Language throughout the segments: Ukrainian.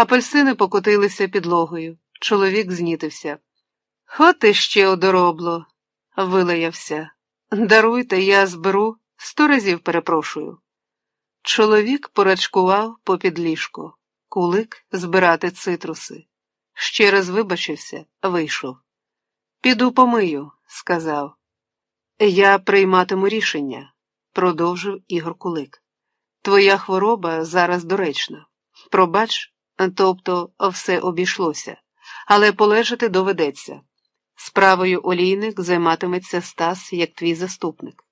Апельсини покотилися підлогою. Чоловік знітився. От іще одоробло, вилаявся. Даруйте, я зберу, сто разів перепрошую. Чоловік порачкував попід ліжко, кулик збирати цитруси. Ще раз вибачився, вийшов. Піду помию, сказав. Я прийматиму рішення, продовжив Ігор Кулик. Твоя хвороба зараз доречна. Пробач, тобто все обійшлося, але полежати доведеться. Справою олійник займатиметься Стас як твій заступник.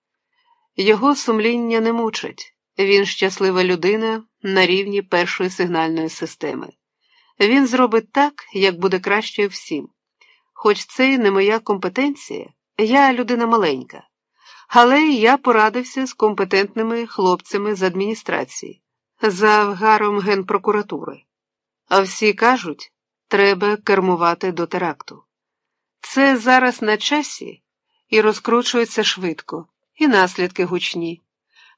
Його сумління не мучить, він щаслива людина на рівні першої сигнальної системи. Він зробить так, як буде краще всім. Хоч це й не моя компетенція, я людина маленька, але я порадився з компетентними хлопцями з адміністрації, за авгаром генпрокуратури. А всі кажуть, треба кермувати до теракту. Це зараз на часі і розкручується швидко, і наслідки гучні.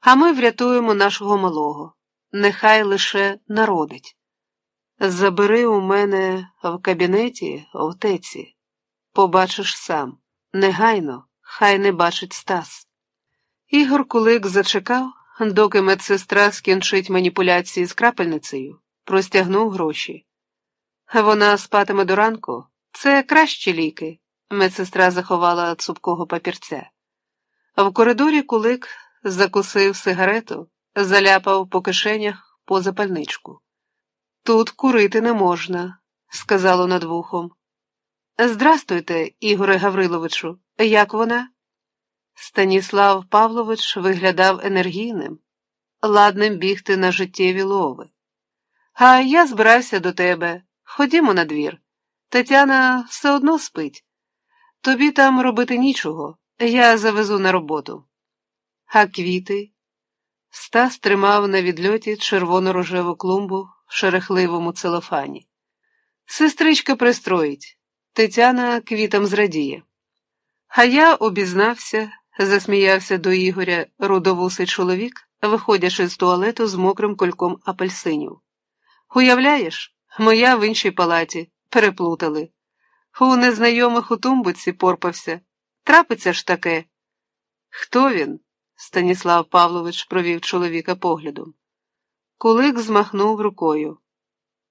А ми врятуємо нашого малого. Нехай лише народить. Забери у мене в кабінеті в теці. Побачиш сам. Негайно, хай не бачить Стас. Ігор Кулик зачекав, доки медсестра скінчить маніпуляції з крапельницею, простягнув гроші. Вона спатиме до ранку. Це кращі ліки. Медсестра заховала цупкого папірця. В коридорі кулик закусив сигарету, заляпав по кишенях по запальничку. Тут курити не можна, сказало над вухом. Здрастуйте, Ігоре Гавриловичу, як вона? Станіслав Павлович виглядав енергійним, ладним бігти на життєві лови. А я збирався до тебе. Ходімо на двір. Тетяна все одно спить. Тобі там робити нічого, я завезу на роботу. А квіти? Стас тримав на відльоті червоно-рожеву клумбу в шерехливому целофані. Сестричка пристроїть, Тетяна квітам зрадіє. А я обізнався, засміявся до Ігоря рудовусий чоловік, виходячи з туалету з мокрим кольком апельсинів. Уявляєш, моя в іншій палаті переплутали. У незнайомих у тумбуці порпався. Трапиться ж таке. Хто він? Станіслав Павлович провів чоловіка поглядом. Кулик змахнув рукою.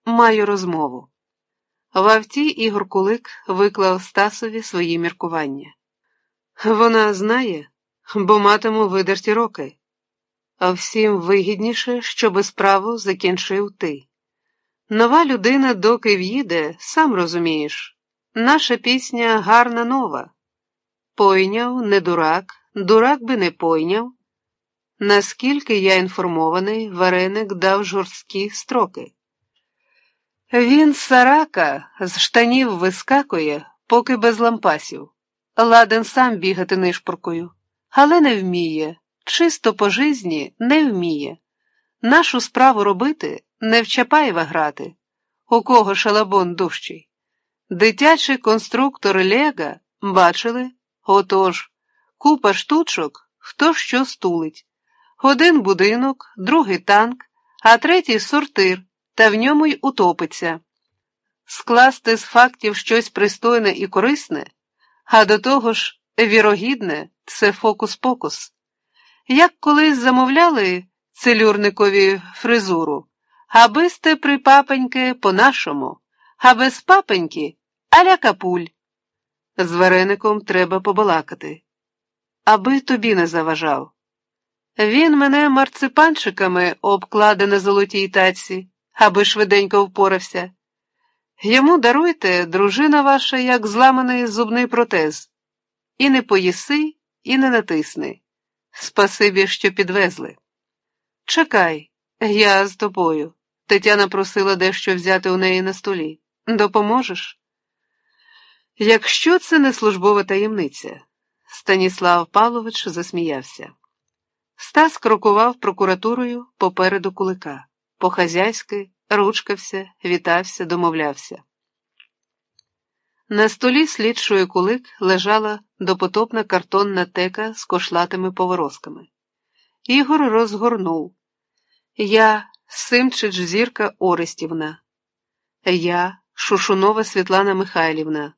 Маю розмову. В авті Ігор Кулик виклав Стасові свої міркування. Вона знає, бо матиму видерті роки, а всім вигідніше, щоби справу закінчив ти. Нова людина, доки в'їде, сам розумієш. Наша пісня гарна нова. Пойняв, не дурак, дурак би не пойняв. Наскільки я інформований, вареник дав жорсткі строки. Він сарака з штанів вискакує, поки без лампасів. Ладен сам бігати нишпоркою, але не вміє, чисто по житті не вміє. Нашу справу робити не в Чапаєва грати, у кого шалабон дужчий. Дитячий конструктор Лега бачили? Отож, купа штучок, хто що стулить. Один будинок, другий танк, а третій сортир, та в ньому й утопиться. Скласти з фактів щось пристойне і корисне, а до того ж, вірогідне це фокус-покус. Як колись замовляли целюрникові фризуру, аби сте при папеньки по-нашому, а без папеньки аля капуль. З вареником треба побалакати, аби тобі не заважав. Він мене марципанчиками обкладе на золотій таці, аби швиденько впорався. Йому даруйте, дружина ваша, як зламаний зубний протез. І не поїси, і не натисни. Спасибі, що підвезли. Чекай, я з тобою. Тетяна просила дещо взяти у неї на столі. Допоможеш? Якщо це не службова таємниця, Станіслав Павлович засміявся. Стас крокував прокуратурою попереду кулика, по-хазяйськи ручкався, вітався, домовлявся. На столі слідчої кулик лежала допотопна картонна тека з кошлатими поворозками. Ігор розгорнув. Я, Симчич Зірка Орестівна. Я, Шушунова Світлана Михайлівна,